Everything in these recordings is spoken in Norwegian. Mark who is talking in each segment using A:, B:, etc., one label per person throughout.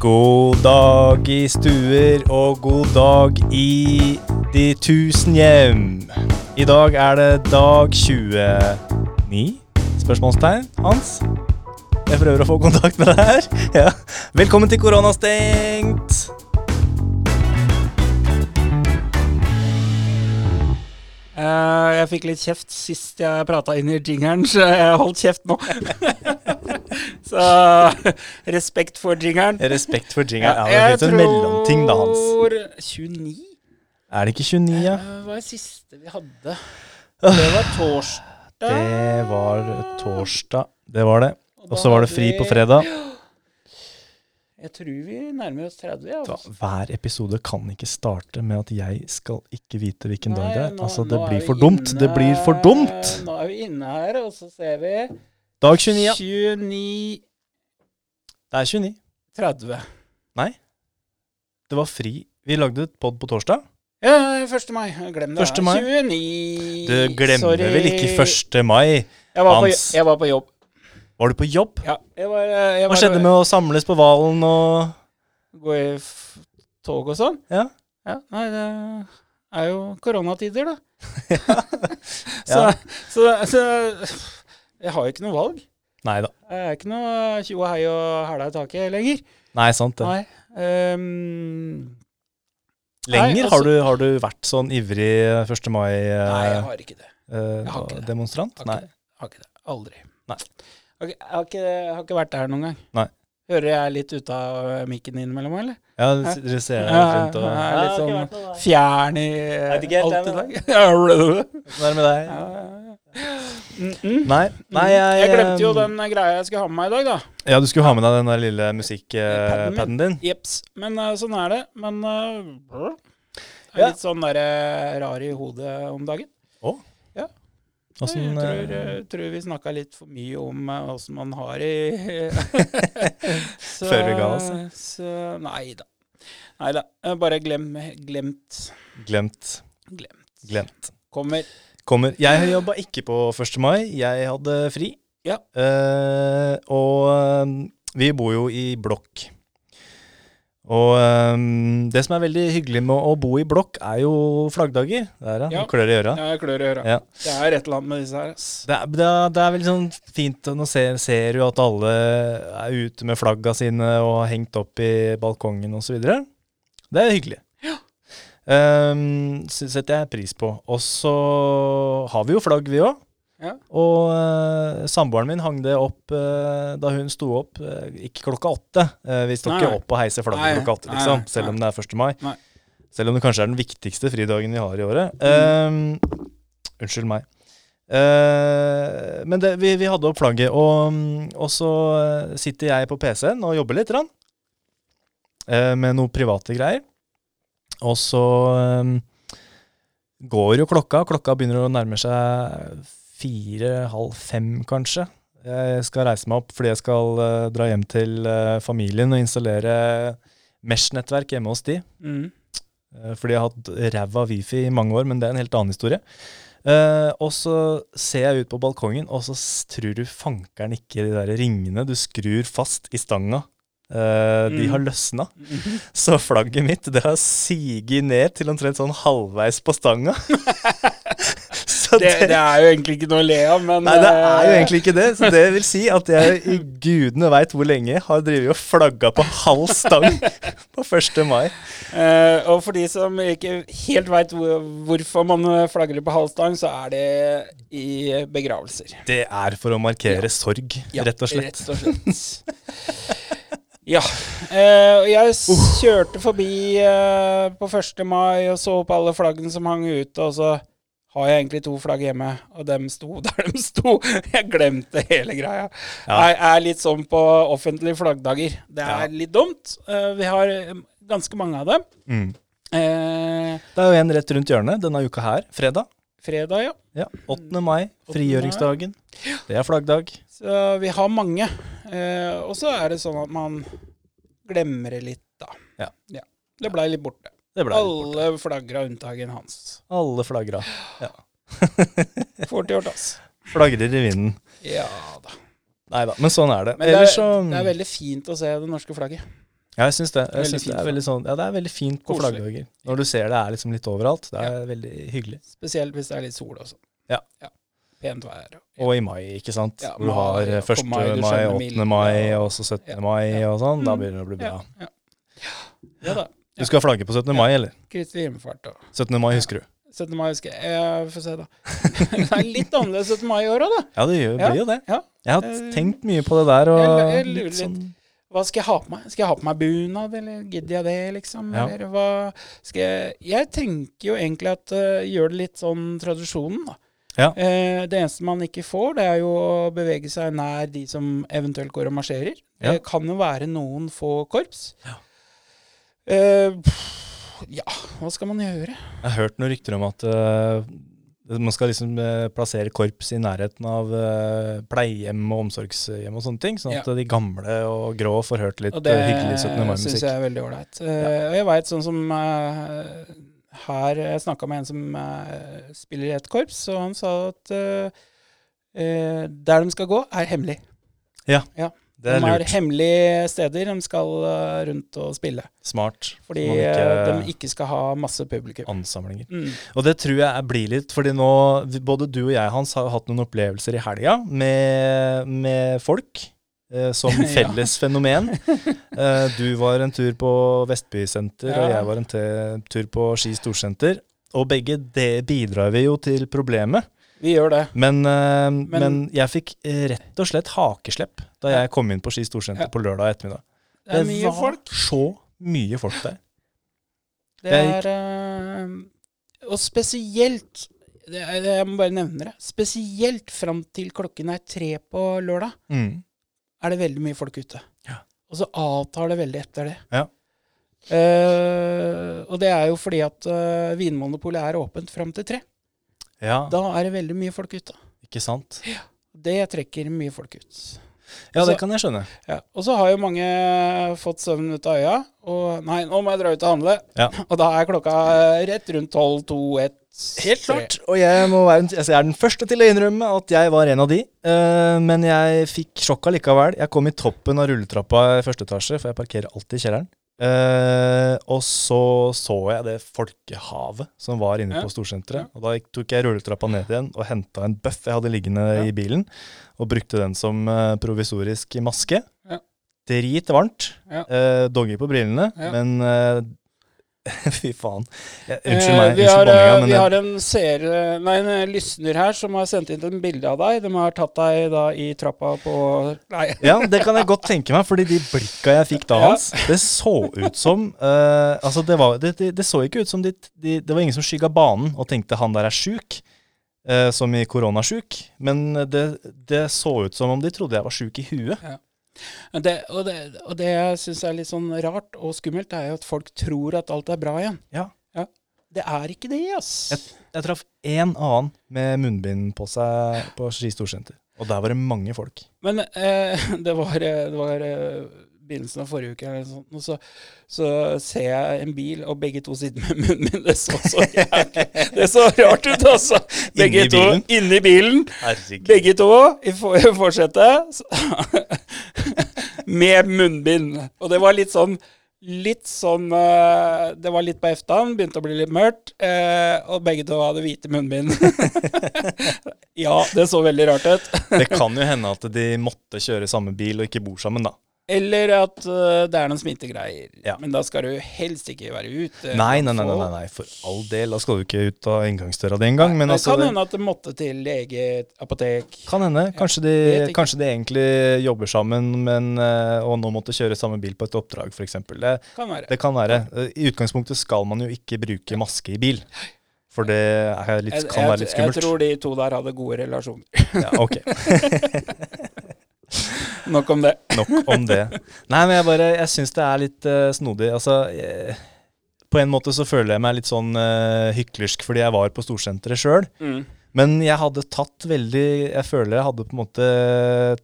A: God dag i stuer og god dag i de tusen hjem. I dag er det dag 29? Spørsmålstegn, Hans? Jeg prøver å få kontakt med deg her. Ja. Velkommen til Koronastengt.
B: Eh, jeg fikk litt kjeft sist jeg prata inn i jingeren, så jeg holdt kjeft nå. så respekt for jingeren.
A: Respekt for jingeren. Ja, jeg tror mellomting, da, Hans.
B: tror 29?
A: Er det ikke 29, ja?
B: Det var det siste vi hadde. Det var torsdag.
A: Det var torsdag. Det var det. Og så var det fri på fredag.
B: Jeg tror vi nærmer oss 30. Ja.
A: Da, hver episode kan ikke starte med at jeg skal ikke vite hvilken dag det er.
B: Nå-
A: Altså, det blir for dumt.
B: inne-
A: Det blir for dumt.
B: Nå er vi inne her, og så ser vi
A: Dag 29, ja.
B: 29
A: Det er 29.
B: 30. Nei.
A: Det var fri. Vi lagde et pod på torsdag.
B: Ja, 1. mai. Glem det.
A: 1. mai.
B: 29
A: Du glemmer
B: Sorry.
A: vel ikke 1. mai?
B: Jeg var, på,
A: Hans.
B: jeg var på jobb.
A: Var du på jobb?
B: Ja, jeg var, jeg
A: Hva skjedde med å samles på Valen og
B: Gå i tog og sånn?
A: Ja.
B: ja. Nei, det er jo koronatider, da. så,
A: Ja.
B: så, så jeg har jo ikke noe valg.
A: Nei da.
B: Jeg er ikke noe tjo og hei og hæla i taket lenger.
A: Nei, sant det.
B: Nei. Um,
A: Lenger
B: Nei, altså-
A: har, du, har du vært sånn ivrig 1.
B: nei, jeg har ikke det.
A: mai-demonstrant?
B: jeg har ikke det.
A: demonstrant?
B: Har ikke
A: Nei.
B: det. Har ikke det. Aldri.
A: Nei.
B: Har jeg, har ikke, jeg har ikke vært der noen gang.
A: Nei.
B: Hører jeg litt ut av mikken innimellom, eller?
A: Ja, dere ser
B: jeg
A: rundt og
B: ja,
A: Ja,
B: litt sånn
A: vært noe.
B: Fjern i alt i dag. Ja,
A: Hvordan er det med deg?
B: ja, ja. Mm -mm.
A: Nei, nei jeg,
B: jeg glemte jo den greia jeg skulle ha med meg i dag, da.
A: Ja, du skulle ha med deg den der lille
B: Padden
A: musikkpaden din.
B: Jeps. Men eh, sånn er det. Men uh, jeg er litt sånn der, eh, rar i hodet om dagen.
A: Åssen
B: jeg tror,
A: eh,
B: eh, tror vi snakka litt for mye om åssen man har i
A: Før vi ga oss,
B: Så nei da. Nei da. Eh, Bare glem, glemt.
A: Glemt.
B: Glemt.
A: Glemt.
B: Kommer.
A: Kommer. Jeg jobba ikke på 1. mai. Jeg hadde fri.
B: Ja.
A: Eh, og eh, vi bor jo i blokk. Og um, det som er veldig hyggelig med å bo i blokk, er jo flaggdager. Der, ja. Klør det i øra.
B: Ja, jeg klør i øra.
A: Ja.
B: Det er et eller annet med disse her. ass.
A: Det er, det, er, det er veldig sånn fint Nå ser, ser du at alle er ute med flagga sine og har hengt opp i balkongen osv. Det er hyggelig.
B: Ja.
A: Um, så setter jeg pris på. Og så har vi jo flagg, vi òg.
B: Ja.
A: Og uh, samboeren min hang det opp uh, da hun sto opp. uh, ikke klokka åtte. Vi står ikke opp og heiser flagget klokka åtte, liksom. Selv om det er 1. mai.
B: Nei.
A: Selv om det kanskje er den viktigste fridagen vi har i året. Um, unnskyld meg. Men det, vi, vi hadde opp flagget, og, og så sitter jeg på PC-en og jobber litt. Rann, med noe private greier. Og så eh, går jo klokka. Klokka begynner å nærme seg fire-halv fem, kanskje. Jeg skal reise meg opp fordi jeg skal uh, dra hjem til uh, familien og installere Mesh-nettverk hjemme hos de.
B: Mm.
A: Uh, Fordi jeg har hatt ræva wifi i mange år, men det er en helt annen historie. Og så ser jeg ut på balkongen, og så tror du fankeren ikke de der ringene du skrur fast i stanga. De
B: Mm.
A: har løsna. Så flagget mitt det har siget ned til omtrent sånn halvveis på stanga.
B: Det, det er jo egentlig ikke noe å le av, men
A: Nei, det er jo
B: eh,
A: egentlig ikke det. Så det vil si at jeg i gudene veit hvor lenge har drevet og flagga på halv stang på 1. mai.
B: Uh, Og for de som ikke helt veit hvorfor man flagrer på halvstang, så er det i begravelser.
A: Det er for å markere sorg, rett og slett.
B: Rett og slett. Ja. Eh, jeg kjørte forbi eh, på 1. mai og så på alle flaggene som hang ute, og så har jeg egentlig to flagg hjemme, og dem sto der de sto. Jeg glemte hele greia.
A: Ja.
B: Jeg er litt sånn på offentlige flaggdager. Det er
A: Ja.
B: litt dumt. Eh, vi har eh, ganske mange av dem.
A: Mm.
B: Eh,
A: Det er jo en rett rundt hjørnet denne uka her, fredag.
B: fredag, ja.
A: Ja, 8. mai, frigjøringsdagen. Det er flaggdag.
B: Så vi har mange. Eh, og så er det sånn at man glemmer det litt, da.
A: Ja.
B: Det blei litt borte.
A: Det.
B: Alle flagra unntagen hans.
A: Alle flagra.
B: Fort gjort, ass.
A: Flagrer i vinden.
B: Ja da.
A: Nei da, men sånn er det.
B: Men det er,
A: så
B: det er veldig fint å se det norske flagget.
A: Ja, jeg syns det. Jeg
B: Veldig
A: synes det er veldig sånn, ja, det er veldig fint på flaggdager. Når du ser det er liksom litt overalt. Det er veldig hyggelig.
B: Spesielt hvis det er litt sol også.
A: Ja.
B: Pent vær.
A: Og i mai, ikke sant.
B: Ja,
A: du har eh, 1.
B: mai, du
A: mai,
B: skjønner
A: 8. mai,
B: ja.
A: og så 17.
B: Ja.
A: mai og sånn. Da
B: Mm.
A: begynner det å bli bra.
B: Ja, ja. ja da.
A: Du skal ha flagget på 17. mai, eller?
B: Kristi himmelfart og
A: 17. mai husker du?
B: 17. mai husker jeg eh, Få se, da. det er litt annerledes 17. mai i år òg, da.
A: Ja, det gjør, blir jo det.
B: ja.
A: Jeg har
B: Eh,
A: tenkt mye på det der, og
B: jeg- jeg lurer
A: litt sånn
B: Hva skal jeg ha på meg? Skal jeg ha på meg bunad, eller gidder jeg det, liksom?
A: Ja.
B: Eller hva skal jeg Jeg tenker jo egentlig at uh, gjør det litt sånn tradisjonen, da.
A: Ja.
B: Uh, det eneste man ikke får, det er jo å bevege seg nær de som eventuelt går og marsjerer.
A: Ja.
B: Det kan jo være noen få korps.
A: Ja.
B: Pff, ja, hva skal man gjøre?
A: Jeg har hørt noen rykter om at uh, man skal liksom eh, plassere korps i nærheten av uh, pleiehjem og omsorgshjem og sånne ting, sånn at
B: Ja.
A: de gamle og grå får hørt litt
B: Og det
A: hyggelig 17.
B: syns
A: mai-musikk.
B: jeg er veldig ålreit. Eh, Og jeg veit sånn som her Jeg snakka med en som spiller i et korps, og han sa at der de skal gå, er hemmelig.
A: Det er
B: de er
A: lurt.
B: hemmelige steder de skal eh, rundt og spille.
A: Smart.
B: Fordi
A: man
B: eh,
A: ikke
B: de ikke skal ha masse publikum.
A: ansamlinger.
B: Mm.
A: Og det tror jeg blir litt, fordi nå Både du og jeg, Hans, har hatt noen opplevelser i helga med, med folk. Eh, som
B: Ja.
A: felles fenomen. Du var en tur på Vestby senter, og jeg var en tur på Ski storsenter. Og begge det bidrar vi jo til problemet.
B: Vi gjør det.
A: Men, men,
B: Men-
A: jeg fikk rett og slett hakeslepp da jeg kom inn på Ski storsenter
B: Ja.
A: på lørdag ettermiddag.
B: Det er mye
A: var
B: folk.
A: så mye folk der.
B: Det er eh, Og spesielt det er, Jeg må bare nevne det. Spesielt fram til klokken er tre på lørdag.
A: Mm.
B: er det veldig mye folk ute.
A: Ja.
B: Og så avtar det veldig etter det.
A: Ja.
B: Uh, og det er jo fordi at uh, Vinmonopolet er åpent fram til tre.
A: Ja,
B: Da er det veldig mye folk ute.
A: ikke sant?
B: Det trekker mye folk ut.
A: Ja, det kan jeg skjønne.
B: Ja. Og så har jo mange fått søvn ut av øya. Og nei, nå må jeg dra ut og handle.
A: Ja.
B: Og da er klokka rett rundt tolv, to, ett
A: Helt klart. Og jeg, må være, altså jeg er den første til å innrømme at jeg var en av de. Uh, men jeg fikk sjokk allikevel. Jeg kom i toppen av rulletrappa i første etasje, for jeg parkerer alltid i kjelleren. Uh, og så så jeg det folkehavet som var inne
B: Ja.
A: på Storsenteret.
B: Ja.
A: Og da tok jeg rulletrappa ned igjen og henta en bøff jeg hadde liggende
B: Ja.
A: i bilen, og brukte den som eh, provisorisk maske.
B: Ja.
A: Dritvarmt.
B: Ja.
A: Uh, doggy på brillene,
B: Ja.
A: men eh, Fy faen.
B: Eh,
A: unnskyld meg.
B: vi har,
A: banninga,
B: eh,
A: men
B: vi har en seer, nei, en lysner her som har sendt inn et bilde av deg. De har tatt deg da i trappa på Nei.
A: Ja, det kan jeg godt tenke meg, fordi de blikka jeg fikk da. Hans, det så ut som eh, Altså, det, var, det, det, det så ikke ut som de, de, Det var ingen som skygga banen og tenkte han der er sjuk, eh, som i koronasjuk, men det, det så ut som om de trodde jeg var sjuk i huet.
B: Det, og, det, og det jeg syns er litt sånn rart og skummelt, er jo at folk tror at alt er bra igjen.
A: Ja.
B: Det er ikke det, ass.
A: Jeg traff én annen med munnbind på seg på Ski storsenter, og der var det mange folk.
B: Men eh, det var, eh, det var eh, begynnelsen av forrige uke, eller sånt, og så, så ser jeg en bil, og begge to sitter med munnbind. Det så så jævlig Det så rart ut, altså. Begge
A: Inni
B: to inni bilen.
A: Herregud.
B: Begge to i for- forsetet. Med munnbind. Og det var litt sånn Litt sånn eh, Det var litt på eftan, begynte å bli litt mørkt. eh, og begge to hadde hvite munnbind. ja, det så veldig rart ut.
A: Det kan jo hende at de måtte kjøre samme bil og ikke bor sammen, da.
B: Eller at uh, det er noen smittegreier.
A: Ja.
B: Men da skal du helst ikke være ute.
A: Nei, nei, nei, nei, nei, for all del. Da skal du ikke ut av inngangsdøra di engang. Men
B: det
A: altså,
B: kan hende at det måtte til lege, apotek.
A: kan hende. Kanskje de, kanskje de egentlig jobber sammen, men, eh, og nå måtte kjøre samme bil på et oppdrag, f.eks. Det,
B: Kan være.
A: det kan være. I utgangspunktet skal man jo ikke bruke maske i bil. For det er litt,
B: Jeg,
A: kan være litt
B: jeg, jeg
A: skummelt.
B: tror de to der hadde gode relasjoner.
A: Ja, ok.
B: Nok om det.
A: Nok om det. Nei, men jeg bare Jeg syns det er litt uh, snodig. Altså jeg, På en måte så føler jeg meg litt sånn uh, hyklersk fordi jeg var på storsenteret sjøl.
B: Mm.
A: Men jeg hadde tatt veldig Jeg føler jeg hadde på en måte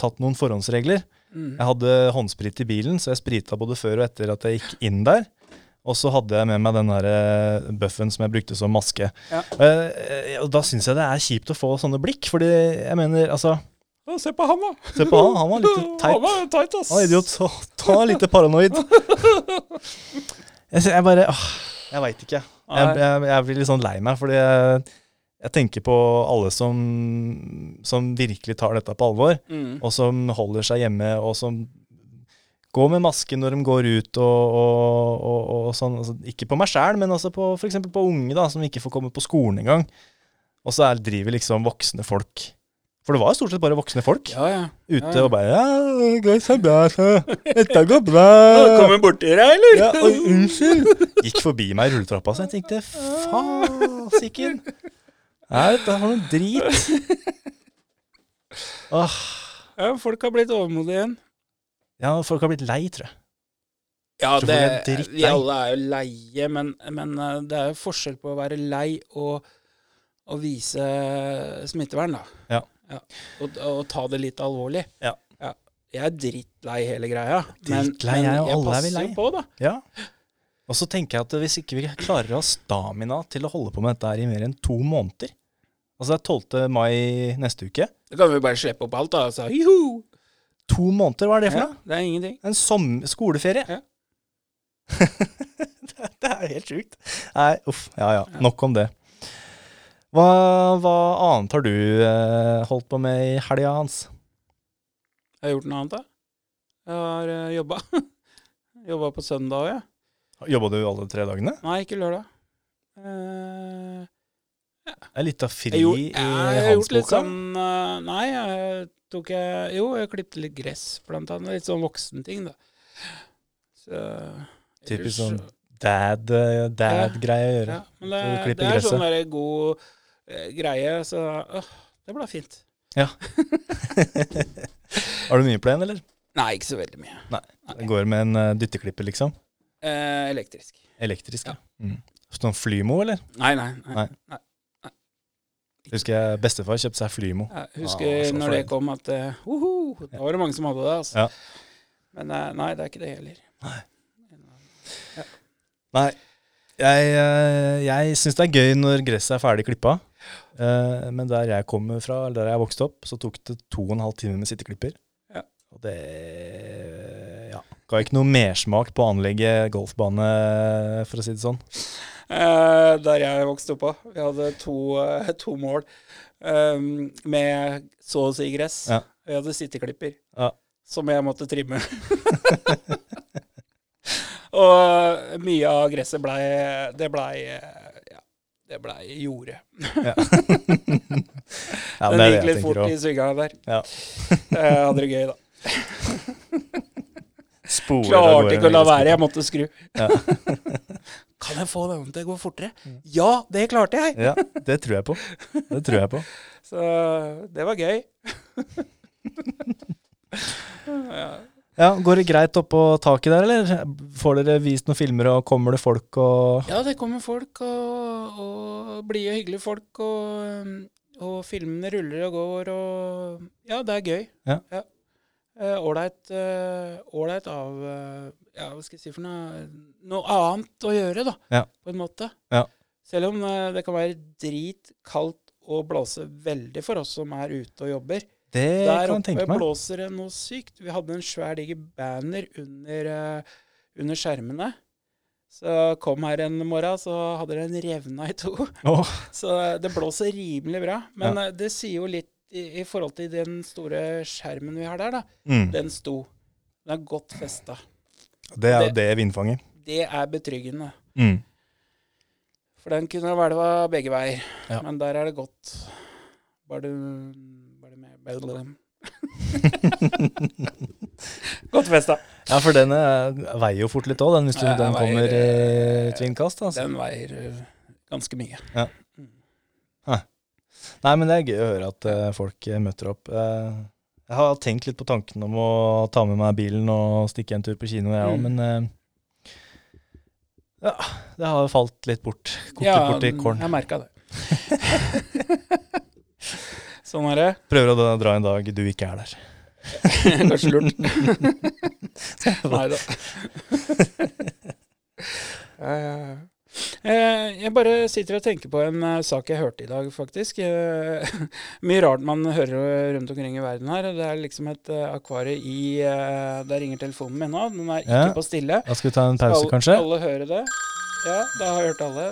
A: tatt noen forhåndsregler.
B: Mm.
A: Jeg hadde håndsprit i bilen, så jeg sprita både før og etter at jeg gikk inn der. Og så hadde jeg med meg den der eh, buffen som jeg brukte som maske.
B: Ja.
A: Uh, og da syns jeg det er kjipt å få sånne blikk, fordi jeg mener, altså
B: Å, se på han, da.
A: Se på han, han var litt
B: Han
A: teit.
B: var teit, ass.
A: Han er idiot. Så ta litt paranoid. Jeg, jeg bare åh, Jeg veit ikke. Jeg, jeg, jeg blir litt sånn lei meg, fordi jeg, jeg tenker på alle som, som virkelig tar dette på alvor,
B: Mm.
A: og som holder seg hjemme, og som går med maske når de går ut og, og, og, og sånn. Altså, ikke på meg sjæl, men altså på f.eks. på unge da, som ikke får komme på skolen engang. Og så er, driver liksom voksne folk For det var jo stort sett bare voksne folk
B: Ja, ja.
A: ute
B: Ja,
A: og bare Ja, det går så bra, så. Dette går bra.
B: Kommer borti deg, eller?
A: Ja, og unnskyld. Gikk forbi meg i rulletrappa, så jeg tenkte fasiken. Nei, dette var noe drit. Åh.
B: Ja, folk har blitt overmodige igjen.
A: Ja, folk har blitt lei, tror jeg.
B: Ja,
A: Tror
B: det,
A: er
B: vi alle er jo leie, men, men eh, det er jo forskjell på å være lei og å vise smittevern, da.
A: Ja.
B: Og, og ta det litt alvorlig.
A: Ja.
B: Jeg er drittlei hele greia, men,
A: Drittlei,
B: men
A: jeg,
B: jeg
A: er
B: passer jo på, da.
A: Ja. Og så tenker jeg at hvis ikke vi klarer å ha stamina til å holde på med dette her i mer enn to måneder Altså det er 12. mai neste uke.
B: Da kan vi bare slippe opp alt, da. Altså. juhu!
A: To måneder, hva er det for
B: Ja, det er ingenting.
A: En som skoleferie.
B: Ja.
A: det, det er helt sjukt. Nei, uff. Ja ja, nok om det. Hva, hva annet har du eh, holdt på med i helga, Hans?
B: Jeg har gjort noe annet, da. Jeg har uh, jobba. jobba på søndag òg, jeg.
A: Jobba du alle tre dagene?
B: Nei, ikke lørdag. Eh,
A: Det er litt av fri
B: gjorde,
A: i
B: jeg, har gjort litt
A: Hans-boka.
B: sånn uh, Nei, jeg tok jeg Jo, jeg klippet litt gress, blant annet. Litt sånn voksenting, da. Så
A: Typisk sånn
B: dad-greie
A: dad ja, å gjøre.
B: Ja, men det, det er sånn der god eh, greie, så øh, det ble fint. Ja.
A: Har du mye på plen, eller?
B: Nei, ikke så veldig mye.
A: Nei, Det går med en uh, dytteklipper, liksom?
B: Eh, elektrisk.
A: Elektrisk, ja. Mm. Sånn Flymo, eller?
B: Nei, nei. nei.
A: Nei. Husker jeg bestefar kjøpte seg Flymo.
B: Jeg husker
A: Ah,
B: når det kom at uh, uhu, Da var det mange som hadde det. Altså.
A: Ja.
B: Men eh, nei, det er ikke det heller.
A: Nei. Jeg, eh, jeg syns det er gøy når gresset er ferdig klippa. Eh, men der jeg kommer fra, eller der jeg vokste opp, så tok det to og en halv time med sitteklipper.
B: Ja.
A: Og det ja, ga ikke noe mersmak på å anlegge golfbane, for å si det sånn.
B: Eh, der jeg vokste opp på. Vi hadde to, eh, to mål um, med så å si gress.
A: Ja.
B: Vi hadde sitteklipper
A: Ja.
B: som jeg måtte trimme. Og mye av gresset blei Det blei det blei jordet.
A: Ja,
B: Den
A: det er det
B: gikk litt fort
A: også.
B: i svingene der.
A: Ja.
B: Jeg hadde det gøy, da.
A: Spore
B: Klarte ikke å la være, jeg måtte skru.
A: Ja.
B: Kan jeg få den til å gå fortere? Ja, det klarte jeg!
A: Ja, det tror jeg på. Det tror jeg på.
B: Så det var gøy. ja.
A: Ja, Går det greit oppå taket der, eller? Får dere vist noen filmer, og kommer det folk og
B: ja, det kommer folk, og, og blide, hyggelige folk, og, um, og filmene ruller og går, og Ja, det er gøy.
A: Ja.
B: Eh, Ålreit uh, av uh, Ja, hva skal jeg si for noe Noe annet å gjøre, da,
A: Ja.
B: på en måte.
A: Ja.
B: Selv om det kan være dritkaldt og blåse veldig for oss som er ute og jobber.
A: Det
B: Der
A: kan jeg
B: oppe
A: tenke meg.
B: blåser det noe sykt. Vi hadde en svær diger banner under, uh, under skjermene. Så kom her en morgen, så hadde den revna i to.
A: Oh.
B: Så eh, det blåser rimelig bra. Men ja. det sier jo litt i, i forhold til den store skjermen vi har der, da.
A: mm.
B: Den sto. Den er godt festa.
A: Det er
B: det-
A: det vindfanget.
B: Det er betryggende.
A: Mm.
B: For den kunne hvelva begge veier.
A: Ja.
B: Men der er det godt. Bare du Godt festa.
A: Ja, for den veier jo fort litt òg, den, hvis du,
B: Ja,
A: den
B: veier,
A: kommer i
B: eh.
A: Altså.
B: Den veier eh, ganske mye.
A: Nei, men det er gøy å høre at eh, folk møter opp. Jeg har tenkt litt på tanken om å ta med meg bilen og stikke en tur på kino, jeg òg,
B: Mm.
A: men ja, det har falt litt bort. Kokt litt bort i kålen.
B: jeg merka det. sånn er det.
A: Prøver å dra en dag du ikke er der.
B: Kanskje lurt. Nei da. Eh, jeg bare sitter og tenker på en eh, sak jeg hørte i dag, faktisk. Eh, mye rart man hører rundt omkring i verden her. Det er liksom et akvarie i Der ringer telefonen min nå. Den er ikke
A: Ja.
B: på stille.
A: Da skal vi ta en pause,
B: Skal
A: kanskje?
B: alle høre det? Ja, da har jeg hørt alle.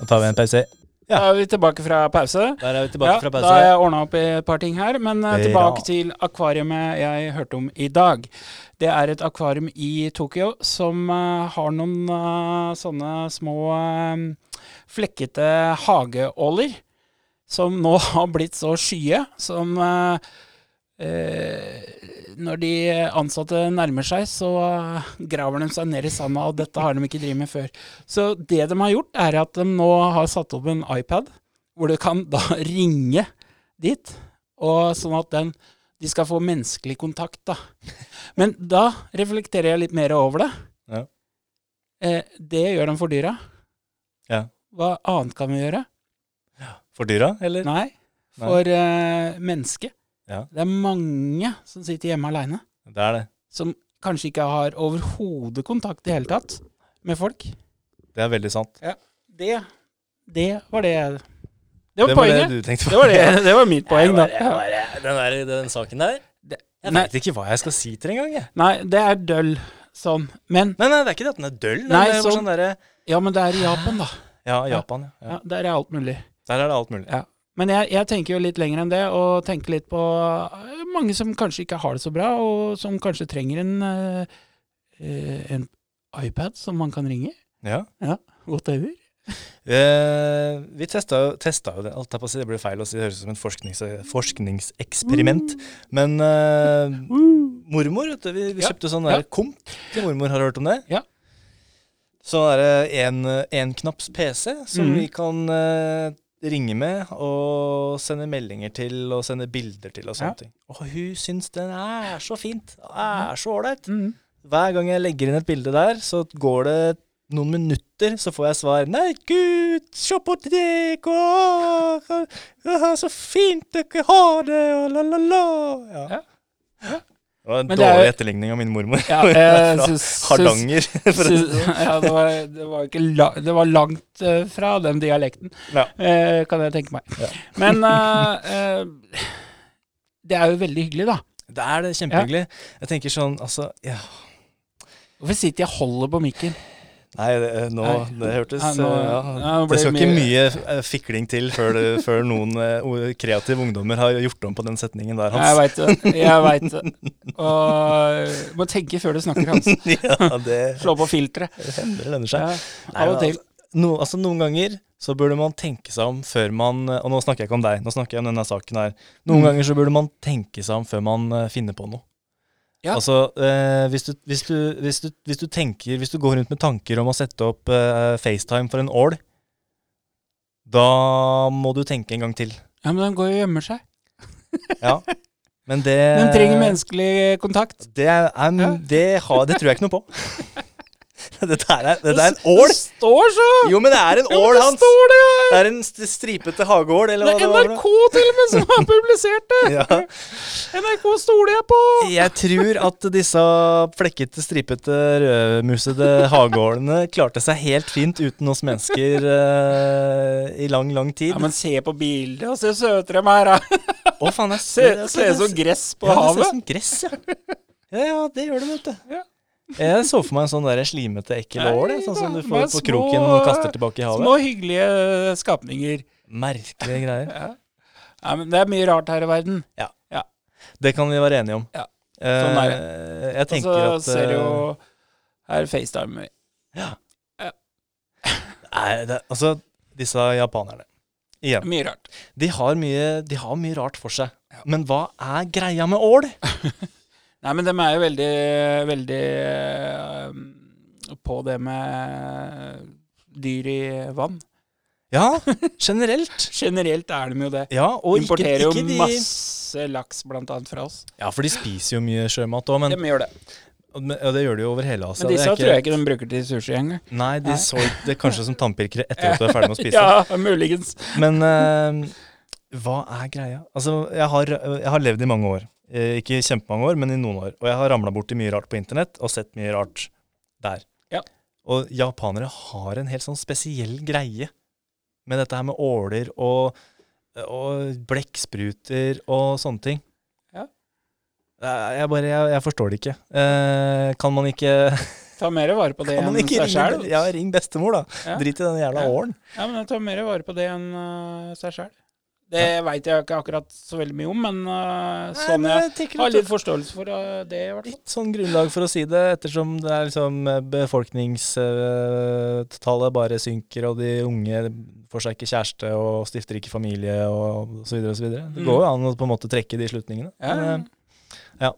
A: Da tar vi en pause. Ja.
B: Da er vi tilbake fra pause.
A: Der er vi
B: Ja,
A: tilbake fra
B: da har jeg ordna opp i et par ting her. Men
A: Bra.
B: tilbake til akvariet jeg hørte om i dag. Det er et akvarium i Tokyo som uh, har noen uh, sånne små flekkete hageåler. Som nå har blitt så skye som eh, Når de ansatte nærmer seg, så graver de seg ned i sanda, og dette har de ikke drevet med før. Så det de har gjort, er at de nå har satt opp en iPad, hvor du kan da ringe dit, og sånn at den, de skal få menneskelig kontakt. da. Men da reflekterer jeg litt mer over det.
A: Ja.
B: Eh, det gjør de for dyra.
A: Ja.
B: Hva annet kan vi gjøre?
A: For dyra, eller?
B: Nei, for eh, mennesket.
A: Ja.
B: Det er mange som sitter hjemme aleine,
A: Det er det.
B: som kanskje ikke har overhodet kontakt i hele tatt med folk.
A: Det er veldig sant.
B: Det, det var det Det var
A: det var
B: poenget.
A: det du tenkte på.
B: Det var, det, det var mitt poeng, da.
A: Ja, Den, der, den saken der Jeg
B: nei,
A: vet ikke hva jeg skal si til engang, jeg.
B: nei, det er døll sånn. Men
A: Nei, nei, det er ikke det at den er døll.
B: Nei,
A: er
B: sånn-
A: sånn der,
B: Ja, men det er i Japan, da.
A: Ja, Japan, ja. ja.
B: Ja, Der er alt mulig.
A: Der er det alt mulig.
B: Ja. Men jeg, jeg tenker jo litt lenger enn det, og tenker litt på eh, mange som kanskje ikke har det så bra, og som kanskje trenger en, eh, en iPad som man kan ringe.
A: Ja.
B: ja Whatever.
A: Uh, vi testa jo, det. Alt er på si, det blir feil å si. Det høres ut som et forsknings, forskningseksperiment. Men uh, mormor, vet du, vi, vi
B: Ja,
A: kjøpte sånn
B: ja.
A: komp til mormor. Har du hørt om det?
B: Ja.
A: Sånn det en PC som
B: mm.
A: vi kan eh, ringe med og sende meldinger til og sende bilder til og sånne ting. Og hun syns den er så fint. Det er så ålreit.
B: Mm.
A: Hver gang jeg legger inn et bilde der, så går det noen minutter, så får jeg svar. 'Nei, gud, se på deg, og, så fint dere har det, og la, la, la.' Ja.
B: Ja.
A: Det var en
B: Men
A: dårlig
B: er
A: etterligning av min mormor.
B: Ja, jeg
A: Fra Hardanger.
B: syns Ja, det var, det var ikke la, Det var langt eh, fra den dialekten,
A: Ja.
B: eh, kan jeg tenke meg.
A: Ja.
B: Men uh, eh, det er jo veldig hyggelig, da.
A: Det er det kjempehyggelig. Jeg tenker sånn, altså ja.
B: Hvorfor sitter jeg og holder på mikken?
A: Nei, det, nå, det hørtes
B: Nei, nå-
A: eh, ja.
B: ja, nå
A: Det skal
B: det
A: ikke
B: mye-
A: eh, fikling til før, det, før noen eh, kreative ungdommer har gjort om på den setningen der, Hans.
B: Jeg veit det. Jeg vet det. Og må tenke før du snakker, Hans.
A: ja, det
B: Slå på filteret.
A: hender lønner seg.
B: Ja,
A: Nei,
B: av og til.
A: Altså, no, altså Noen ganger så burde man tenke seg om før man Og nå snakker jeg ikke om deg, nå snakker jeg om denne saken her. Noen
B: Mm.
A: ganger så burde man tenke seg om før man eh, finner på noe.
B: Ja.
A: Altså, eh, hvis, du, hvis, du, hvis, du, hvis du tenker Hvis du går rundt med tanker om å sette opp eh, FaceTime for en ål, da må du tenke en gang til.
B: Ja, men den går jo og gjemmer seg.
A: Ja. Men det
B: Den trenger menneskelig kontakt.
A: det, er,
B: Ja.
A: det, har, det tror jeg ikke noe på. Dette er, dette er en ål!
B: Det står så!
A: Jo, men det er en ål, Hans!
B: står det!
A: Det er en stripete hageål, eller
B: Det
A: hva
B: er
A: det var. for
B: NRK til og med som har publisert det!
A: Ja.
B: NRK stoler jeg på!
A: Jeg tror at disse flekkete, stripete, rødmusede hageålene klarte seg helt fint uten oss mennesker uh, i lang, lang tid.
B: Ja, Men se på bildet, og se søtere de er. da.
A: Å, faen, jeg
B: Se,
A: ser
B: se ut som gress på
A: ja, Det ser ut som gress, ja. Ja, ja, det gjør det, vet du.
B: Ja.
A: Jeg så for meg en sånn der slimete, ekkel ål, sånn som du får på kroken og kaster tilbake i havet.
B: Små hyggelige skapninger.
A: Merkelige greier.
B: Ja. ja, men det er mye rart her i verden. Ja.
A: Det kan vi være enige om.
B: Ja,
A: Eh,
B: sånn er
A: det.
B: jeg
A: tenker at Og så
B: ser du
A: eh,
B: jo Her FaceTime vi.
A: Nei, det, altså, disse japanerne Igjen.
B: Mye rart.
A: De har mye, de har mye rart for seg. Men hva er greia med ål?
B: Nei, men de er jo veldig, veldig eh, på det med dyr i vann.
A: Ja, generelt.
B: Generelt er de jo det.
A: Ja, og ikke,
B: Importerer jo
A: ikke de
B: masse laks blant annet fra oss.
A: Ja, for de spiser jo mye sjømat òg, men
B: De gjør det.
A: Ja, det gjør de jo over hele Asia.
B: Men
A: det
B: disse
A: ikke...
B: tror jeg ikke de bruker til sushi engang.
A: Nei, de
B: Nei.
A: så det kanskje som tannpirkere etter at du er ferdig med å spise.
B: Ja, muligens.
A: Men uh, hva er greia? Altså, jeg har, jeg har levd i mange år. Eh, ikke kjempemange år, men i noen år. Og jeg har ramla borti mye rart på internett og sett mye rart der.
B: Ja.
A: Og japanere har en helt sånn spesiell greie med dette her med åler og, og blekkspruter og sånne ting.
B: Ja.
A: Eh, Jeg bare, jeg, jeg forstår det ikke. Eh, kan man ikke
B: Ta mer vare på det enn seg sjæl.
A: ja, ring bestemor, da.
B: Ja.
A: Drit i den jævla ålen.
B: Ja, men ta mer vare på det enn uh, seg sjæl. Det veit jeg ikke akkurat så veldig mye om, men uh, sånn
A: Nei, men
B: jeg
A: jeg
B: har litt forståelse for uh, det, i hvert fall.
A: Litt sånn grunnlag for å si det, ettersom det er liksom eh, befolkningstallet bare synker, og de unge får seg ikke kjæreste og stifter ikke familie og så videre. Det
B: Mm.
A: går jo an å på en måte trekke de slutningene.
B: Ja,
A: Men, ja.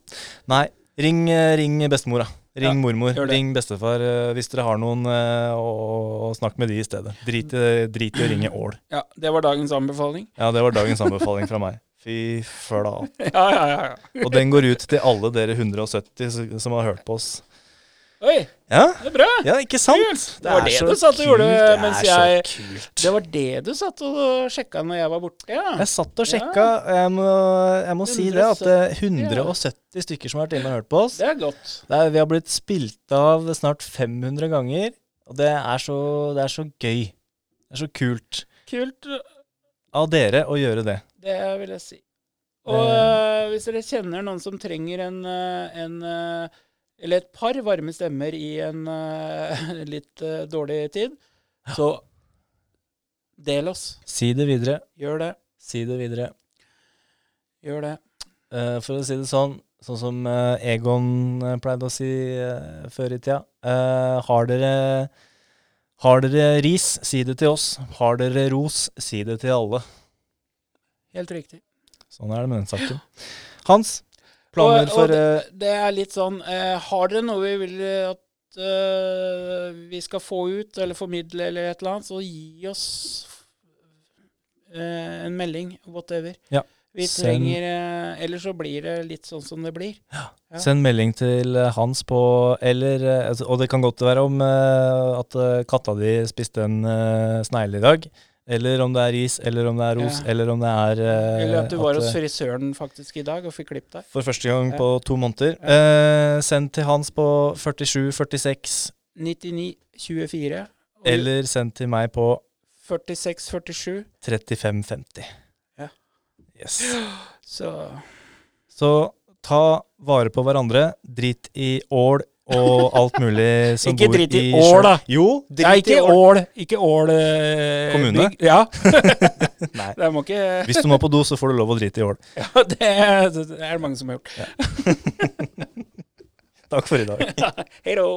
A: nei, ring, ring bestemor, da. Ring mormor. Ring bestefar eh, hvis dere har noen, eh, og, og snakk med de i stedet. Drit, drit i å ringe ål.
B: ja, det var dagens anbefaling.
A: Ja, det var dagens anbefaling fra meg. Fy flate.
B: Ja, ja, ja. ja.
A: Og den går ut til alle dere 170 som- som har hørt på oss.
B: Oi,
A: Ja,
B: det er bra!
A: ja ikke sant?
B: Kult. Det var det
A: så
B: du satt og gjorde
A: kult, det
B: mens
A: er
B: jeg-
A: så kult.
B: Det var det du satt og sjekka når jeg var borte, ja?
A: Jeg satt og sjekka. Jeg må, jeg må si det at det er 170 stykker som har vært inne og hørt på oss.
B: Det er godt.
A: Det er, vi har blitt spilt av snart 500 ganger, og det er så, det er så gøy. Det er så kult
B: Kult.
A: av dere å gjøre det.
B: Det vil jeg si. Og øh, hvis dere kjenner noen som trenger en, øh, en Eller et par varme stemmer i en uh, litt uh, dårlig tid, så del oss.
A: Si det videre.
B: Gjør det.
A: Si det videre.
B: Gjør det.
A: Uh, for å si det sånn, sånn som Egon pleide å si før i tida. har dere har dere ris, si det til oss. Har dere ros, si det til alle.
B: Helt riktig.
A: Sånn er det med den saken. Hans, planer
B: Og- og det,
A: eh,
B: det er litt sånn eh, Har dere noe vi vil at eh, vi skal få ut, eller formidle, eller et eller annet, så gi oss en melding, whatever.
A: Ja.
B: Vi trenger Ellers så blir det litt sånn som det blir. Ja.
A: Send melding til Hans på Eller altså, Og det kan godt være om at katta di spiste en snegle i dag. Eller om det er ris, eller om det er ros,
B: Ja.
A: eller om det er eh,
B: Eller at du var hos
A: eh,
B: frisøren faktisk i dag og fikk klippet deg.
A: For første gang
B: Ja.
A: på to måneder. Eh, send til Hans på 47 46,
B: 99 24
A: eller send til meg på
B: 46 47.
A: 35 50.
B: Ja.
A: Yes.
B: Så
A: Så ta vare på hverandre. Drit i ål og alt mulig som
B: Ikke
A: bor
B: drit i ål, da.
A: Jo, drit
B: Ja, ikke
A: i
B: ål. Ikke Ål eh,
A: Kommune?
B: bygg. Ja.
A: Nei.
B: Det må ikke
A: Hvis du må på do, så får du lov å drite i ål.
B: Ja, det, det er det mange som har gjort.
A: Takk for i dag.
B: Hei då.